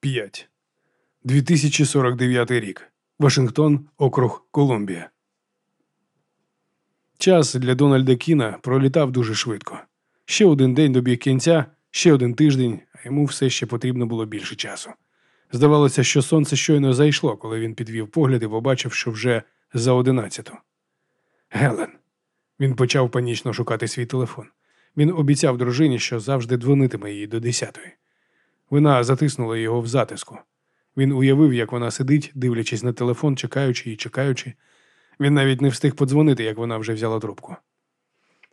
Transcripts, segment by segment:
5. 2049 рік. Вашингтон, округ Колумбія. Час для Дональда Кіна пролітав дуже швидко. Ще один день добіг кінця, ще один тиждень, а йому все ще потрібно було більше часу. Здавалося, що сонце щойно зайшло, коли він підвів погляд і побачив, що вже за одинадцяту. Гелен. Він почав панічно шукати свій телефон. Він обіцяв дружині, що завжди дзвонитиме їй до десятої. Вона затиснула його в затиску. Він уявив, як вона сидить, дивлячись на телефон, чекаючи і чекаючи. Він навіть не встиг подзвонити, як вона вже взяла трубку.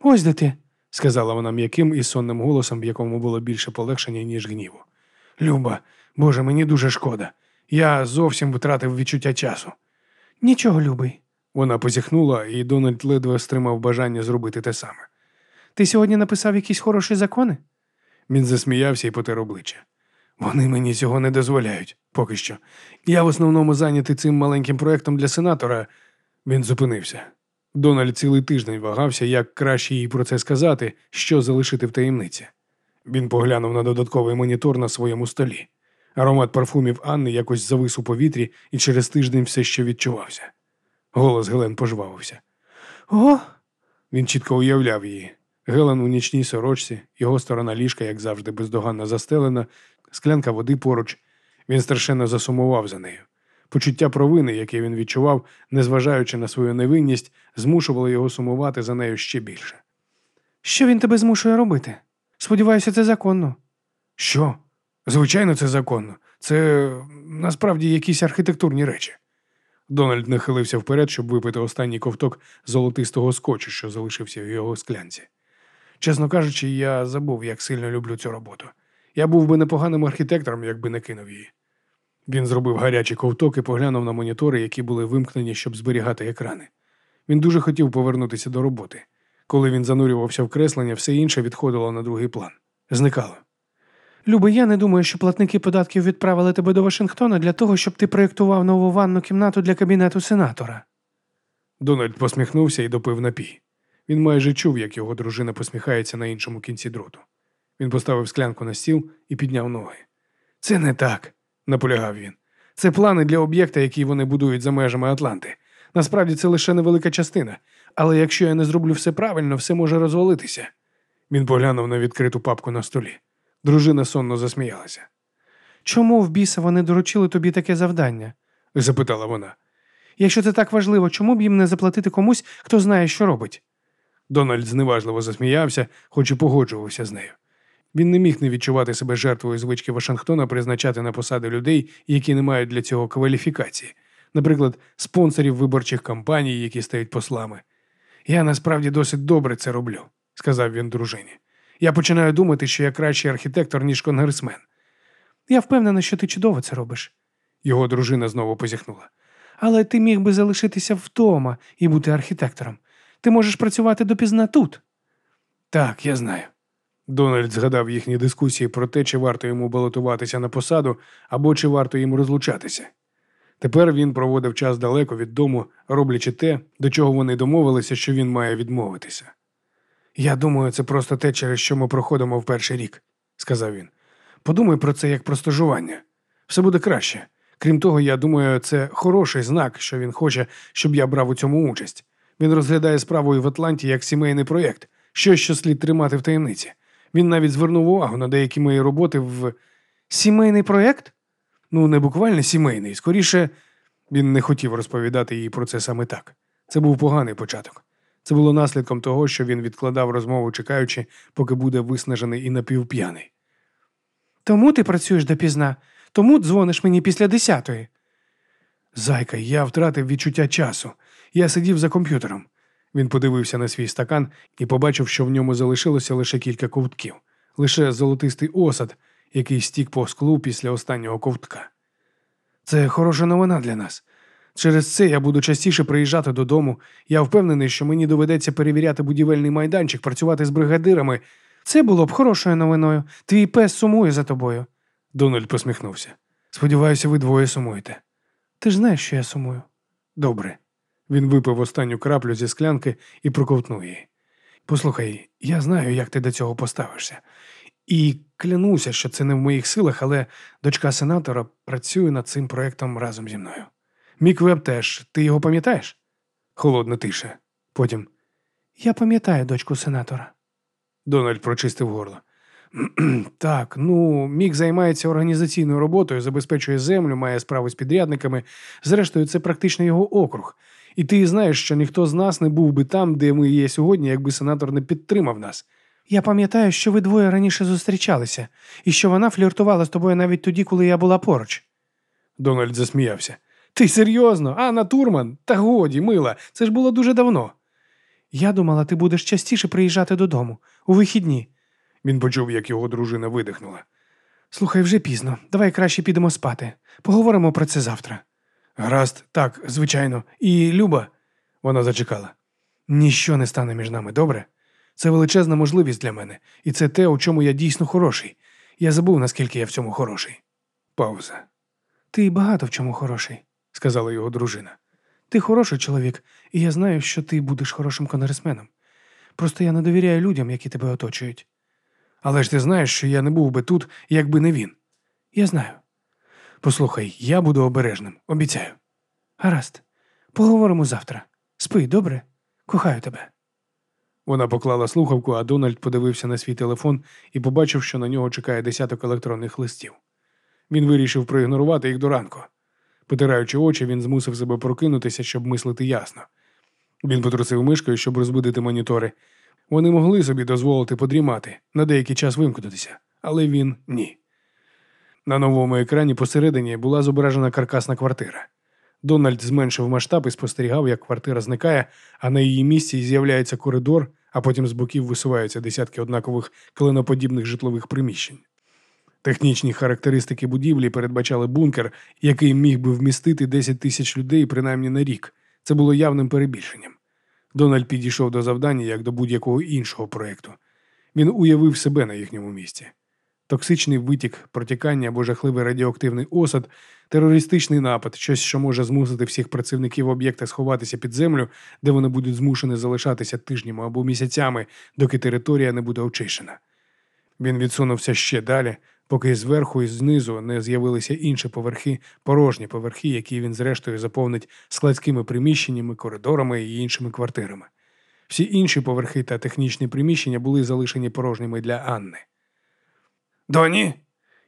Ось де ти, сказала вона м'яким і сонним голосом, в якому було більше полегшення, ніж гніву. Люба, Боже, мені дуже шкода. Я зовсім втратив відчуття часу. Нічого, любий. Вона позіхнула, і Дональд ледве стримав бажання зробити те саме. Ти сьогодні написав якісь хороші закони? Він засміявся і потер обличчя. Вони мені цього не дозволяють поки що. Я в основному зайнятий цим маленьким проєктом для сенатора. Він зупинився. Дональд цілий тиждень вагався, як краще їй про це сказати, що залишити в таємниці. Він поглянув на додатковий монітор на своєму столі. Аромат парфумів Анни якось завис у повітрі і через тиждень все ще відчувався. Голос Гелен пожвавився. О! Він чітко уявляв її. Гелен у нічній сорочці, його сторона ліжка, як завжди, бездоганно застелена, склянка води поруч. Він страшенно засумував за нею. Почуття провини, яке він відчував, незважаючи на свою невинність, змушувало його сумувати за нею ще більше. Що він тебе змушує робити? Сподіваюся, це законно. Що? Звичайно, це законно. Це насправді якісь архітектурні речі. Дональд нахилився вперед, щоб випити останній ковток золотистого скотчу, що залишився в його склянці. Чесно кажучи, я забув, як сильно люблю цю роботу. Я був би непоганим архітектором, якби не кинув її. Він зробив гарячий ковток і поглянув на монітори, які були вимкнені, щоб зберігати екрани. Він дуже хотів повернутися до роботи. Коли він занурювався в креслення, все інше відходило на другий план. Зникало. Люби, я не думаю, що платники податків відправили тебе до Вашингтона для того, щоб ти проєктував нову ванну кімнату для кабінету сенатора. Дональд посміхнувся і допив напій. Він майже чув, як його дружина посміхається на іншому кінці дроту. Він поставив склянку на стіл і підняв ноги. Це не так, наполягав він. Це плани для об'єкта, який вони будують за межами Атланти. Насправді це лише невелика частина, але якщо я не зроблю все правильно, все може розвалитися. Він поглянув на відкриту папку на столі. Дружина сонно засміялася. Чому в біса вони доручили тобі таке завдання? запитала вона. Якщо це так важливо, чому б їм не заплатити комусь, хто знає, що робить? Дональд зневажливо засміявся, хоч і погоджувався з нею. Він не міг не відчувати себе жертвою звички Вашингтона призначати на посади людей, які не мають для цього кваліфікації, наприклад, спонсорів виборчих кампаній, які стають послами. Я насправді досить добре це роблю, сказав він дружині. Я починаю думати, що я кращий архітектор, ніж конгресмен. Я впевнена, що ти чудово це робиш. Його дружина знову позіхнула. Але ти міг би залишитися вдома і бути архітектором. Ти можеш працювати допізна тут. Так, я знаю. Дональд згадав їхні дискусії про те, чи варто йому балотуватися на посаду або чи варто їм розлучатися. Тепер він проводив час далеко від дому, роблячи те, до чого вони домовилися, що він має відмовитися. Я думаю, це просто те, через що ми проходимо в перший рік, сказав він. Подумай про це як про стажування. Все буде краще. Крім того, я думаю, це хороший знак, що він хоче, щоб я брав у цьому участь. Він розглядає справу в Атланті як сімейний проєкт, щось, що слід тримати в таємниці. Він навіть звернув увагу на деякі мої роботи в сімейний проєкт? Ну, не буквально сімейний. Скоріше, він не хотів розповідати їй про це саме так. Це був поганий початок. Це було наслідком того, що він відкладав розмову, чекаючи, поки буде виснажений і напівп'яний. Тому ти працюєш допізна, тому дзвониш мені після десятої. Зайка, я втратив відчуття часу. Я сидів за комп'ютером. Він подивився на свій стакан і побачив, що в ньому залишилося лише кілька ковтків, лише золотистий осад, який стік по склу після останнього ковтка. Це хороша новина для нас. Через це я буду частіше приїжджати додому. Я впевнений, що мені доведеться перевіряти будівельний майданчик, працювати з бригадирами. Це було б хорошою новиною. Твій пес сумує за тобою. Дональд посміхнувся. Сподіваюся, ви двоє сумуєте. Ти ж знаєш, що я сумую. Добре. Він випив останню краплю зі склянки і проковтнув її. Послухай, я знаю, як ти до цього поставишся. І клянуся, що це не в моїх силах, але дочка сенатора працює над цим проєктом разом зі мною. Мік Веб теж, ти його пам'ятаєш? Холодна тиша. Потім. Я пам'ятаю дочку сенатора. Дональд прочистив горло. Так, ну, Мік займається організаційною роботою, забезпечує землю, має справу з підрядниками. Зрештою, це практично його округ. І ти знаєш, що ніхто з нас не був би там, де ми є сьогодні, якби сенатор не підтримав нас. Я пам'ятаю, що ви двоє раніше зустрічалися, і що вона фліртувала з тобою навіть тоді, коли я була поруч. Дональд засміявся. Ти серйозно? Анна Турман? Та годі, мила, це ж було дуже давно. Я думала, ти будеш частіше приїжджати додому, у вихідні. Він почув, як його дружина видихнула. Слухай, вже пізно. Давай краще підемо спати. Поговоримо про це завтра. Гаразд, так, звичайно. І Люба, вона зачекала. Ніщо не стане між нами, добре? Це величезна можливість для мене, і це те, у чому я дійсно хороший. Я забув, наскільки я в цьому хороший. Пауза. Ти багато в чому хороший, сказала його дружина. Ти хороший чоловік, і я знаю, що ти будеш хорошим конгресменом. Просто я не довіряю людям, які тебе оточують. Але ж ти знаєш, що я не був би тут, якби не він. Я знаю. Послухай, я буду обережним, обіцяю. Гаразд, поговоримо завтра. Спи, добре? Кохаю тебе. Вона поклала слухавку, а Дональд подивився на свій телефон і побачив, що на нього чекає десяток електронних листів. Він вирішив проігнорувати їх до ранку. Потираючи очі, він змусив себе прокинутися, щоб мислити ясно. Він потрусив мишкою, щоб розбудити монітори. Вони могли собі дозволити подрімати, на деякий час вимкнутися, але він ні. На новому екрані посередині була зображена каркасна квартира. Дональд зменшив масштаб і спостерігав, як квартира зникає, а на її місці з'являється коридор, а потім з боків висуваються десятки однакових клиноподібних житлових приміщень. Технічні характеристики будівлі передбачали бункер, який міг би вмістити 10 тисяч людей принаймні на рік. Це було явним перебільшенням. Дональд підійшов до завдання як до будь-якого іншого проєкту. Він уявив себе на їхньому місці. Токсичний витік, протікання або жахливий радіоактивний осад, терористичний напад, щось, що може змусити всіх працівників об'єкта сховатися під землю, де вони будуть змушені залишатися тижнями або місяцями, доки територія не буде очищена. Він відсунувся ще далі, поки зверху і знизу не з'явилися інші поверхи, порожні поверхи, які він зрештою заповнить складськими приміщеннями, коридорами і іншими квартирами. Всі інші поверхи та технічні приміщення були залишені порожніми для Анни. Доні.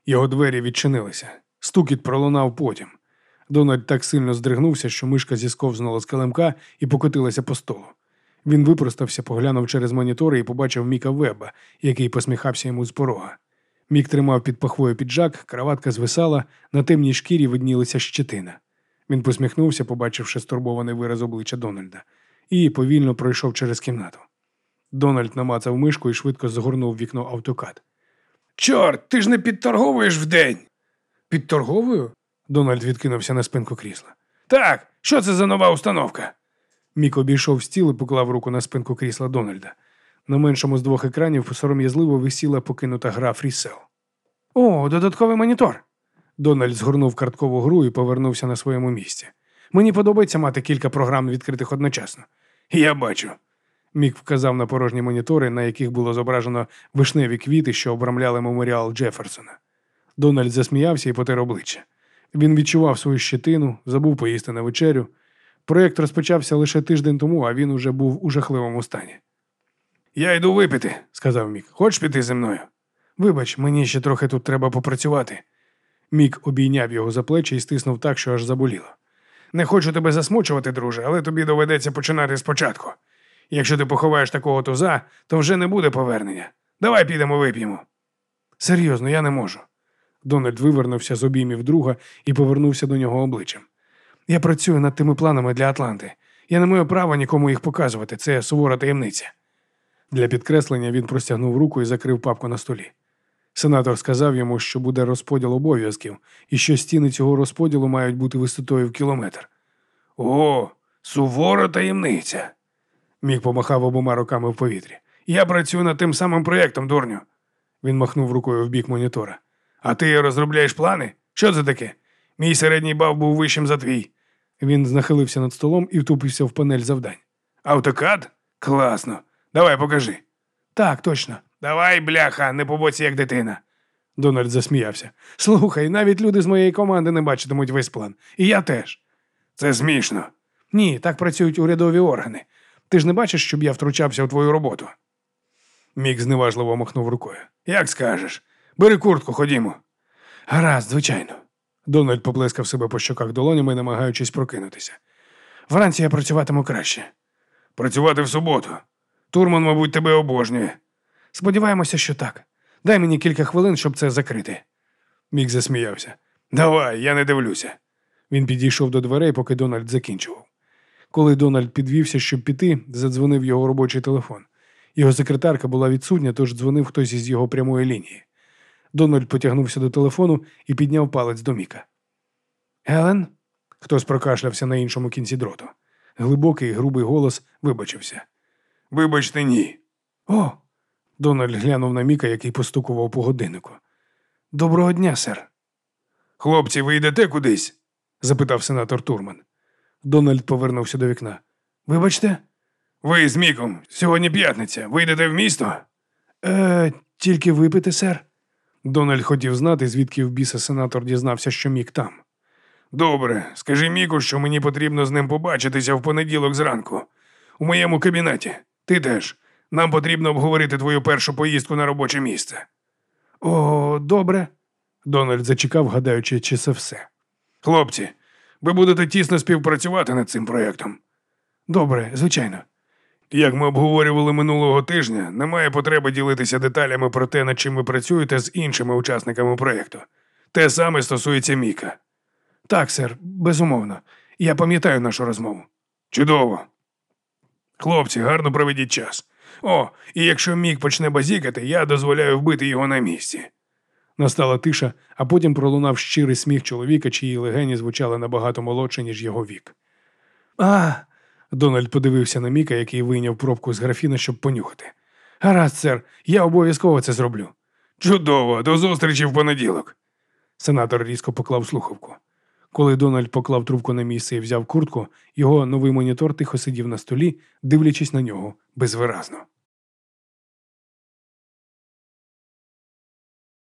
Його двері відчинилися. Стукіт пролунав потім. Дональд так сильно здригнувся, що мишка зісковзнула з килимка і покотилася по столу. Він випростався, поглянув через монітори і побачив Міка Веба, який посміхався йому з порога. Мік тримав під пахвою піджак, краватка звисала, на темній шкірі виднілися щетина. Він посміхнувся, побачивши стурбований вираз обличчя Дональда, і повільно пройшов через кімнату. Дональд намацав мишку і швидко згорнув вікно автокад. Чорт, ти ж не підторговуєш вдень. Підторговую? Дональд відкинувся на спинку крісла. Так, що це за нова установка? Мік обійшов стіл і поклав руку на спинку крісла Дональда. На меншому з двох екранів сором'язливо висіла покинута гра Фрісел. О, додатковий монітор. Дональд згорнув карткову гру і повернувся на своєму місці. Мені подобається мати кілька програм відкритих одночасно. Я бачу. Мік вказав на порожні монітори, на яких було зображено вишневі квіти, що обрамляли меморіал Джеферсона. Дональд засміявся і потер обличчя. Він відчував свою щетину, забув поїсти на вечерю. Проєкт розпочався лише тиждень тому, а він уже був у жахливому стані. Я йду випити, сказав Мік. Хочеш піти зі мною? Вибач, мені ще трохи тут треба попрацювати. Мік обійняв його за плечі і стиснув так, що аж заболіло. Не хочу тебе засмучувати, друже, але тобі доведеться починати спочатку. Якщо ти поховаєш такого туза, то вже не буде повернення. Давай підемо вип'ємо. Серйозно, я не можу. Дональд вивернувся з обіймів друга і повернувся до нього обличчям. Я працюю над тими планами для Атланти. Я не маю права нікому їх показувати. Це сувора таємниця. Для підкреслення він простягнув руку і закрив папку на столі. Сенатор сказав йому, що буде розподіл обов'язків і що стіни цього розподілу мають бути висотою в кілометр. О, сувора таємниця. Мік помахав обома руками в повітрі. Я працюю над тим самим проєктом, дурню. Він махнув рукою в бік монітора. А ти розробляєш плани? Що це таке? Мій середній бав був вищим за твій. Він знахилився над столом і втупився в панель завдань. Автокад? Класно. Давай покажи. Так, точно. Давай, бляха, не побоці, як дитина. Дональд засміявся. Слухай, навіть люди з моєї команди не бачитимуть весь план. І я теж. Це смішно. Ні, так працюють урядові органи. Ти ж не бачиш, щоб я втручався в твою роботу. Мік зневажливо махнув рукою. Як скажеш. Бери куртку, ходімо. Гаразд, звичайно. Дональд поплескав себе по щоках долонями, намагаючись прокинутися. Вранці я працюватиму краще. Працювати в суботу. Турман, мабуть, тебе обожнює. Сподіваємося, що так. Дай мені кілька хвилин, щоб це закрити. Мік засміявся. Давай, я не дивлюся. Він підійшов до дверей, поки Дональд закінчував. Коли Дональд підвівся, щоб піти, задзвонив його робочий телефон. Його секретарка була відсутня, тож дзвонив хтось із його прямої лінії. Дональд потягнувся до телефону і підняв палець до Міка. Гелен? Хтось прокашлявся на іншому кінці дроту. Глибокий, грубий голос вибачився. Вибачте, ні. О. Дональд глянув на Міка, який постукував по годиннику. Доброго дня, сер. Хлопці, ви йдете кудись? запитав сенатор Турман. Дональд повернувся до вікна. Вибачте? Ви з Міком. Сьогодні п'ятниця. Ви йдете в місто? Е, тільки випити, сер. Дональд хотів знати, звідки в біса сенатор дізнався, що Мік там. Добре, скажи Міку, що мені потрібно з ним побачитися в понеділок зранку. У моєму кабінеті. Ти теж. Нам потрібно обговорити твою першу поїздку на робоче місце. О, добре. Дональд зачекав, гадаючи, чи це все. Хлопці, ви будете тісно співпрацювати над цим проєктом. Добре, звичайно. Як ми обговорювали минулого тижня, немає потреби ділитися деталями про те, над чим ви працюєте з іншими учасниками проєкту. Те саме стосується Міка. Так, сер, безумовно. Я пам'ятаю нашу розмову. Чудово. Хлопці, гарно проведіть час. О, і якщо Мік почне базікати, я дозволяю вбити його на місці. Настала тиша, а потім пролунав щирий сміх чоловіка, чиї легені звучали набагато молодше, ніж його вік. А. Дональд подивився на Міка, який вийняв пробку з графіна, щоб понюхати. Гаразд, сер, я обов'язково це зроблю. Чудово, до зустрічі в понеділок. Сенатор різко поклав слухавку. Коли Дональд поклав трубку на місце і взяв куртку, його новий монітор тихо сидів на столі, дивлячись на нього безвиразно.